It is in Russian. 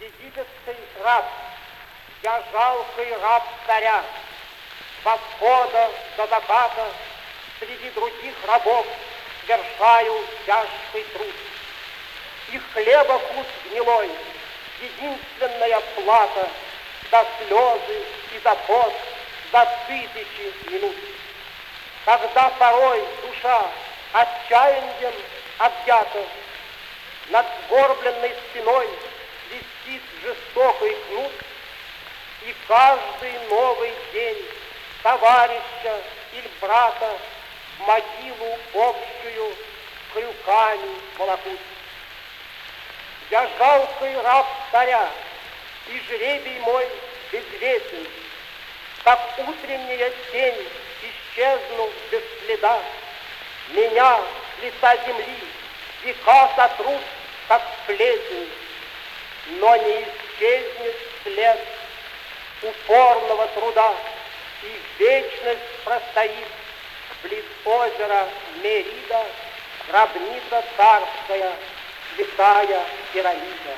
египетский раб, я жалкий раб царя, восхода до заката среди других рабов совершаю тяжкий труд. И хлеба вкус гнилой, единственная плата за слезы и за пот, за тысячи минут. Когда порой душа отчаянием объята, над сгорбленной спиной висит жестокий кнут, и каждый новый день товарища или брата в могилу общую крюками волокут. Я жалкий раб царя, и жребий мой безвесен, как утренняя тень исчезну без следа. Меня с лица земли века сотрут, как плесень, но не исчезнет след упорного труда, и вечность простоит близ озера Мерида, гробница царская, святая пирамида.